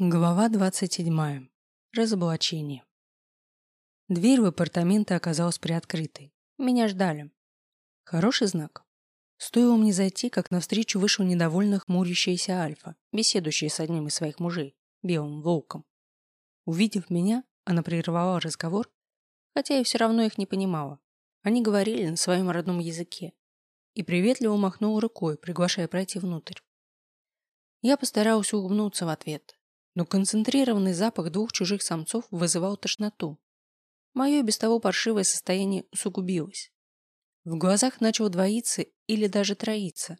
Глава 27. Разоблачение. Дверь в апартаменты оказалась приоткрытой. Меня ждали. Хороший знак. Стоило мне зайти, как навстречу вышел недовольно хмурящаяся Альфа, беседующая с одним из своих мужей, белым волком. Увидев меня, она прервала разговор, хотя я все равно их не понимала. Они говорили на своем родном языке и приветливо махнула рукой, приглашая пройти внутрь. Я постаралась улыбнуться в ответ, но концентрированный запах двух чужих самцов вызывал тошноту. Мое без того паршивое состояние усугубилось. В глазах начал двоиться или даже троиться.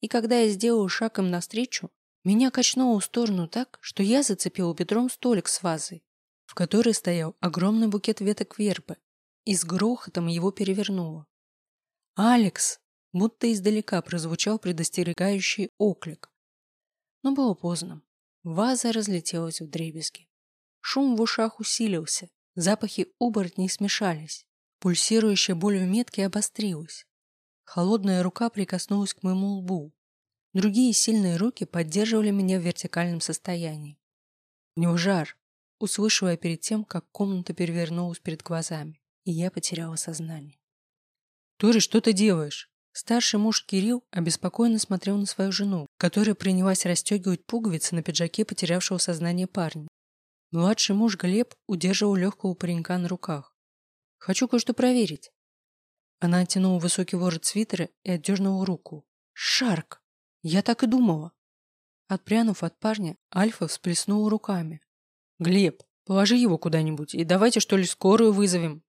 И когда я сделал шаг им навстречу, меня качнуло в сторону так, что я зацепил бедром столик с вазой, в которой стоял огромный букет веток вербы, и с грохотом его перевернуло. «Алекс!» будто издалека прозвучал предостерегающий оклик. Но было поздно. Ваза разлетелась в дребезги. Шум в ушах усилился, запахи оборотней смешались. Пульсирующая боль в метке обострилась. Холодная рука прикоснулась к моему лбу. Другие сильные руки поддерживали меня в вертикальном состоянии. Него жар, услышала я перед тем, как комната перевернулась перед глазами, и я потеряла сознание. «Тори, что ты делаешь?» Старший муж Кирилл обеспокоенно смотрел на свою жену, которая принялась расстегивать пуговицы на пиджаке потерявшего сознание парня. Младший муж Глеб удерживал легкого паренька на руках. «Хочу кое-что проверить». Она оттянула высокий ворот свитера и отдернула руку. «Шарк! Я так и думала!» Отпрянув от парня, Альфа всплеснула руками. «Глеб, положи его куда-нибудь и давайте что ли скорую вызовем!»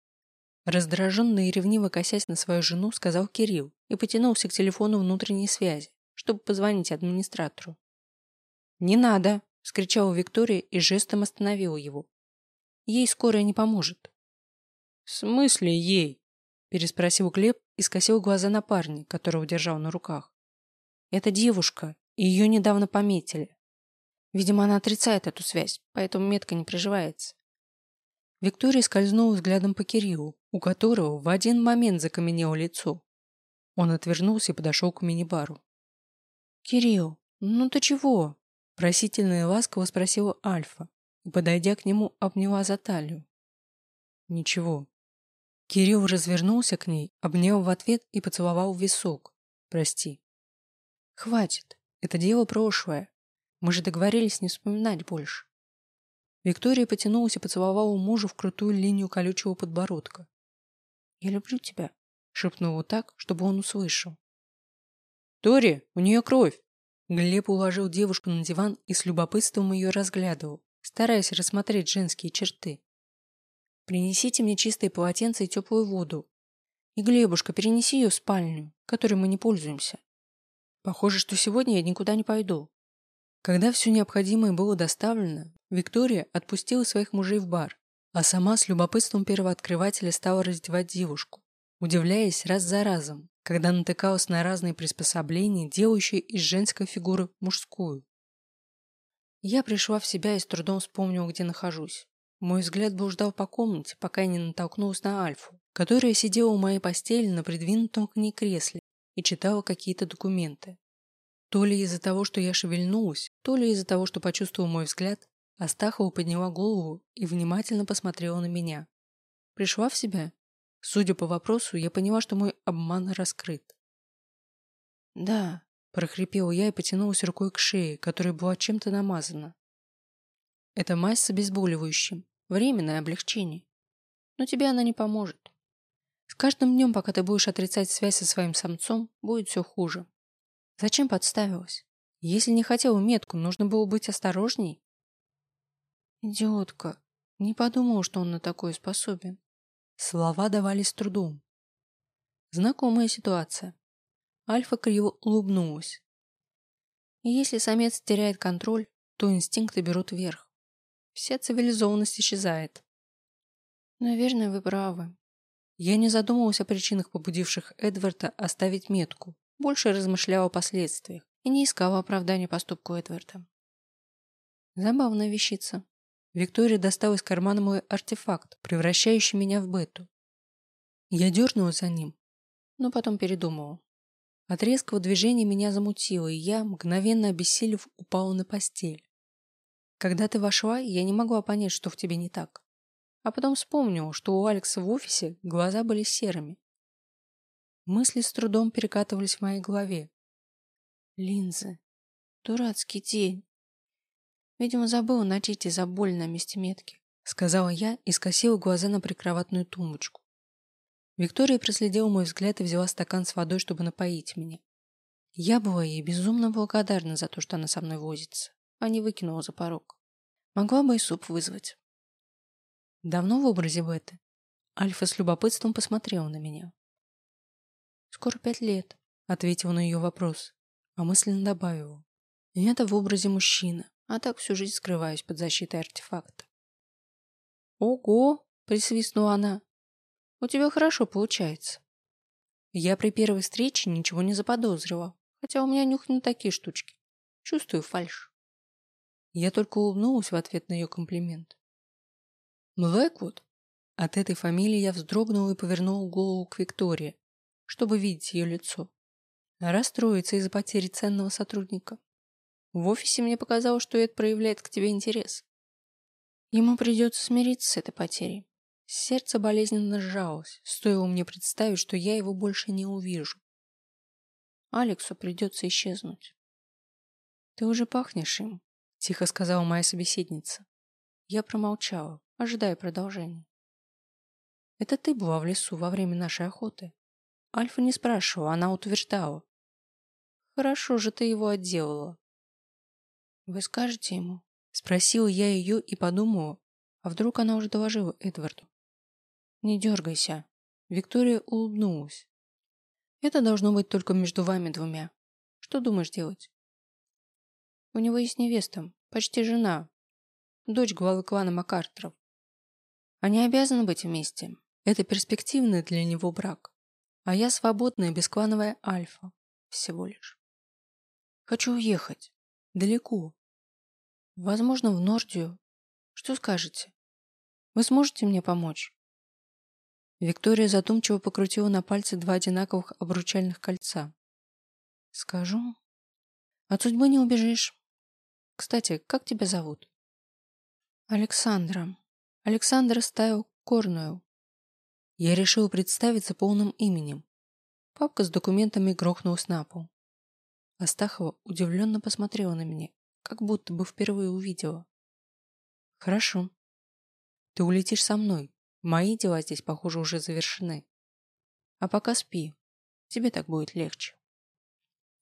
Раздраженно и ревниво косясь на свою жену, сказал Кирилл и потянулся к телефону внутренней связи, чтобы позвонить администратору. «Не надо!» – вскричала Виктория и жестом остановила его. «Ей скорая не поможет». «В смысле ей?» – переспросил Глеб и скосил глаза на парня, которого держал на руках. «Это девушка, и ее недавно пометили. Видимо, она отрицает эту связь, поэтому метка не приживается. Виктория скользнула взглядом по Кириллу, у которого в один момент закаменело лицо. Он отвернулся и подошел к мини-бару. «Кирилл, ну ты чего?» Просительно и ласково спросила Альфа и, подойдя к нему, обняла за талию. «Ничего». Кирилл развернулся к ней, обнял в ответ и поцеловал в висок. «Прости». «Хватит. Это дело прошлое. Мы же договорились не вспоминать больше». Виктория потянулась и поцеловала мужа в крутую линию колючего подбородка. «Я люблю тебя», — шепнула так, чтобы он услышал. «Тори, у нее кровь!» Глеб уложил девушку на диван и с любопытством ее разглядывал, стараясь рассмотреть женские черты. «Принесите мне чистые полотенца и теплую воду. И, Глебушка, перенеси ее в спальню, которой мы не пользуемся. Похоже, что сегодня я никуда не пойду». Когда все необходимое было доставлено, Виктория отпустила своих мужей в бар, а сама с любопытством первооткрывателя стала раздевать девушку, удивляясь раз за разом, когда натыкалась на разные приспособления, делающие из женской фигуры мужскую. Я пришла в себя и с трудом вспомнила, где нахожусь. Мой взгляд блуждал по комнате, пока я не натолкнулась на Альфу, которая сидела у моей постели на придвинутом к ней кресле и читала какие-то документы. То ли из-за того, что я шевельнулась, то ли из-за того, что почувствовал мой взгляд, Астахова подняла голову и внимательно посмотрела на меня. Пришла в себя? Судя по вопросу, я поняла, что мой обман раскрыт. «Да», – прохрипела я и потянулась рукой к шее, которая была чем-то намазана. «Это мазь с обезболивающим. Временное облегчение. Но тебе она не поможет. С каждым днем, пока ты будешь отрицать связь со своим самцом, будет все хуже. Зачем подставилась? Если не хотела метку, нужно было быть осторожней. Идиотка. Не подумал, что он на такое способен. Слова давались с трудом. Знакомая ситуация. Альфа криво улыбнулась. И если самец теряет контроль, то инстинкты берут верх. Вся цивилизованность исчезает. Наверное, вы правы. Я не задумывалась о причинах, побудивших Эдварда оставить метку, больше размышляла о последствиях и не искала оправдания поступку Эдварда. Забавная вещица. Виктория достала из кармана мой артефакт, превращающий меня в бету. Я дернула за ним, но потом передумала. От резкого движения меня замутило, и я, мгновенно обессилев, упала на постель. Когда ты вошла, я не могла понять, что в тебе не так. А потом вспомнил, что у Алекса в офисе глаза были серыми. Мысли с трудом перекатывались в моей голове. Линзы. Дурацкий день. Видимо, забыла надеть из-за боли на месте метки, сказала я и скосила глаза на прикроватную тумбочку. Виктория проследила мой взгляд и взяла стакан с водой, чтобы напоить меня. Я была ей безумно благодарна за то, что она со мной возится, а не выкинула за порог. Могла бы и суп вызвать. Давно в образе Беты? Альфа с любопытством посмотрела на меня. Скоро пять лет, ответила на ее вопрос, а мысленно добавила. И это в образе мужчины, а так всю жизнь скрываюсь под защитой артефакта. Ого, присвистнула она. У тебя хорошо получается. Я при первой встрече ничего не заподозрила, хотя у меня нюх не такие штучки. Чувствую фальшь. Я только улыбнулась в ответ на ее комплимент. Блэквуд? От этой фамилии я вздрогнула и повернула голову к Виктории, чтобы видеть ее лицо. Расстроиться из-за потери ценного сотрудника. В офисе мне показалось, что это проявляет к тебе интерес. Ему придется смириться с этой потерей. Сердце болезненно сжалось, стоило мне представить, что я его больше не увижу. Алексу придется исчезнуть. «Ты уже пахнешь им», — тихо сказала моя собеседница. Я промолчала, ожидая продолжения. «Это ты была в лесу во время нашей охоты?» Альфа не спрашивала, она утверждала. «Хорошо же ты его отделала». «Вы скажете ему?» Спросила я ее и подумала, а вдруг она уже доложила Эдварду. Не дергайся. Виктория улыбнулась. Это должно быть только между вами двумя. Что думаешь делать? У него есть невеста, почти жена, дочь главы клана Макартеров. Они обязаны быть вместе. Это перспективный для него брак. А я свободная бесклановая альфа. Всего лишь. Хочу уехать. Далеко. Возможно, в Нордию. Что скажете? Вы сможете мне помочь? Виктория задумчиво покрутила на пальце два одинаковых обручальных кольца. «Скажу. От судьбы не убежишь. Кстати, как тебя зовут?» «Александра. Александра Стайл Корнуэлл. Я решил представиться полным именем. Папка с документами грохнулась на пол. Астахова удивленно посмотрела на меня, как будто бы впервые увидела. «Хорошо. Ты улетишь со мной. Мои дела здесь, похоже, уже завершены. А пока спи. Тебе так будет легче.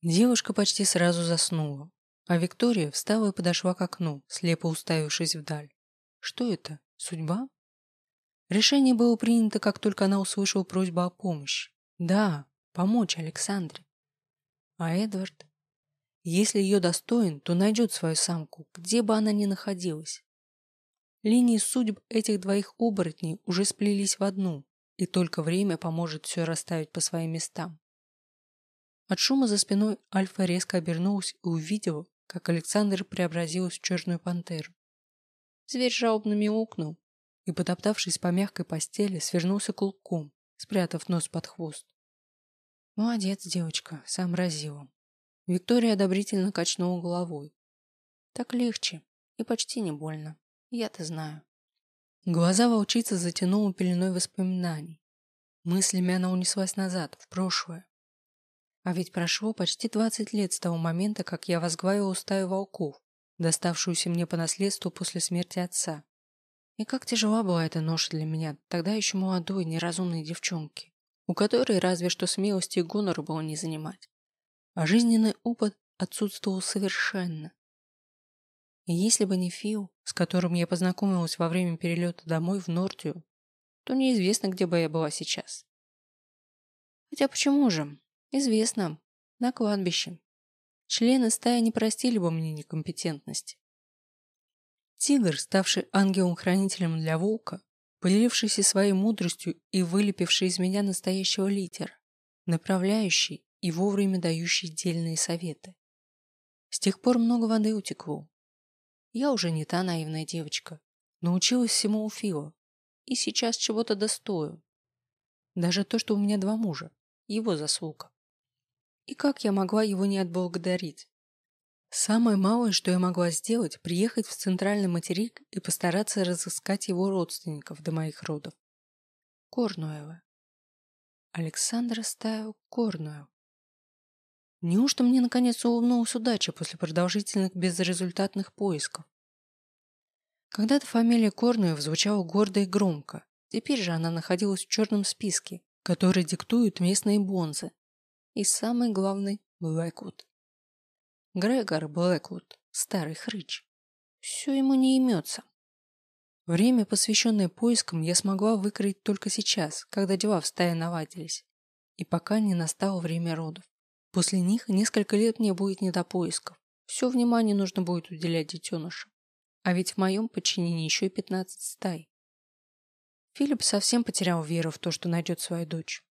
Девушка почти сразу заснула, а Виктория встала и подошла к окну, слепо уставившись вдаль. Что это? Судьба? Решение было принято, как только она услышала просьбу о помощи. Да, помочь Александре. А Эдвард? Если ее достоин, то найдет свою самку, где бы она ни находилась. Линии судеб этих двоих оборотней уже сплелись в одну, и только время поможет все расставить по своим местам. От шума за спиной Альфа резко обернулась и увидела, как Александр преобразилась в черную пантеру. Зверь жалобно мяукнул и, потоптавшись по мягкой постели, свернулся клубком, спрятав нос под хвост. «Молодец, девочка, сообразила». Виктория одобрительно качнула головой. «Так легче и почти не больно». Я-то знаю. Глаза волчицы затянула пеленой воспоминаний. Мыслями она унеслась назад, в прошлое. А ведь прошло почти двадцать лет с того момента, как я возглавила стаю волков, доставшуюся мне по наследству после смерти отца. И как тяжела была эта ноша для меня, тогда еще молодой, неразумной девчонки, у которой разве что смелости и гонора было не занимать. А жизненный опыт отсутствовал совершенно. И если бы не Фил, с которым я познакомилась во время перелета домой в Нортию, то неизвестно, где бы я была сейчас. Хотя почему же? Известно. На кладбище. Члены стаи не простили бы мне некомпетентности. Тигр, ставший ангелом-хранителем для волка, поделившийся своей мудростью и вылепивший из меня настоящего лидера, направляющий и вовремя дающий дельные советы. С тех пор много воды утекло, я уже не та наивная девочка. Научилась всему у Фила. И сейчас чего-то достою. Даже то, что у меня два мужа. Его заслуга. И как я могла его не отблагодарить? Самое малое, что я могла сделать, приехать в центральный материк и постараться разыскать его родственников до моих родов. Корнуэва. Александра Стайл Корнуэлл. Неужто мне наконец улыбнулась удача после продолжительных безрезультатных поисков? Когда-то фамилия Корнуэлл звучала гордо и громко. Теперь же она находилась в черном списке, который диктуют местные бонзы. И самый главный – Блэквуд. Грегор Блэквуд, старый хрыч. Все ему не имется. Время, посвященное поискам, я смогла выкроить только сейчас, когда дела в стае наладились. И пока не настало время родов. После них несколько лет мне будет не до поисков. Все внимание нужно будет уделять детенышам. А ведь в моем подчинении еще и 15 стай. Филипп совсем потерял веру в то, что найдет свою дочь.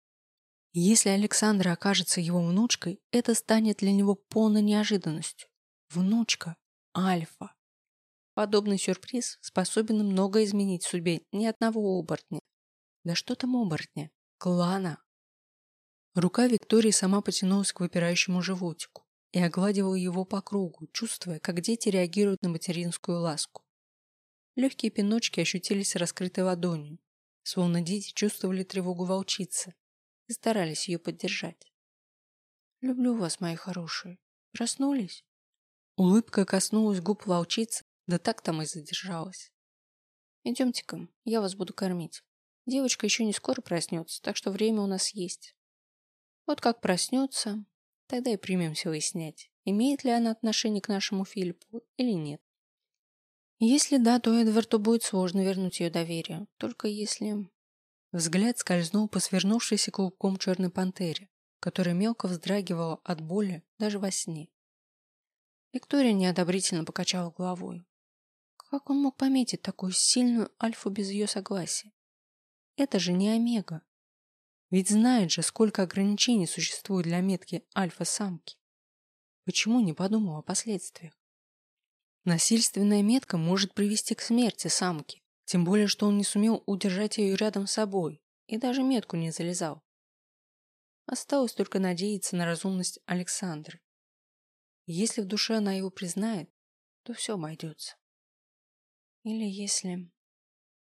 Если Александра окажется его внучкой, это станет для него полной неожиданностью. Внучка. Альфа. Подобный сюрприз способен много изменить в судьбе ни одного оборотня. Да что там оборотня? Клана. Рука Виктории сама потянулась к выпирающему животику и огладила его по кругу, чувствуя, как дети реагируют на материнскую ласку. Легкие пиночки ощутились раскрытой ладонью, словно дети чувствовали тревогу волчицы старались ее поддержать. «Люблю вас, мои хорошие. Проснулись?» Улыбка коснулась губ волчицы, да так там и задержалась. «Идемте-ка, я вас буду кормить. Девочка еще не скоро проснется, так что время у нас есть. Вот как проснется, тогда и примемся выяснять, имеет ли она отношение к нашему Филиппу или нет. Если да, то Эдварду будет сложно вернуть ее доверие. Только если... Взгляд скользнул по свернувшейся клубком черной пантере, которая мелко вздрагивала от боли даже во сне. Виктория неодобрительно покачала головой. Как он мог пометить такую сильную альфу без ее согласия? Это же не омега. Ведь знает же, сколько ограничений существует для метки альфа-самки. Почему не подумал о последствиях? Насильственная метка может привести к смерти самки, тем более, что он не сумел удержать ее рядом с собой и даже метку не залезал. Осталось только надеяться на разумность Александры. если в душе она его признает, то все обойдется. Или если...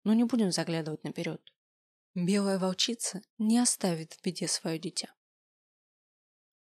Но не будем заглядывать наперед. Белая волчица не оставит в беде свое дитя.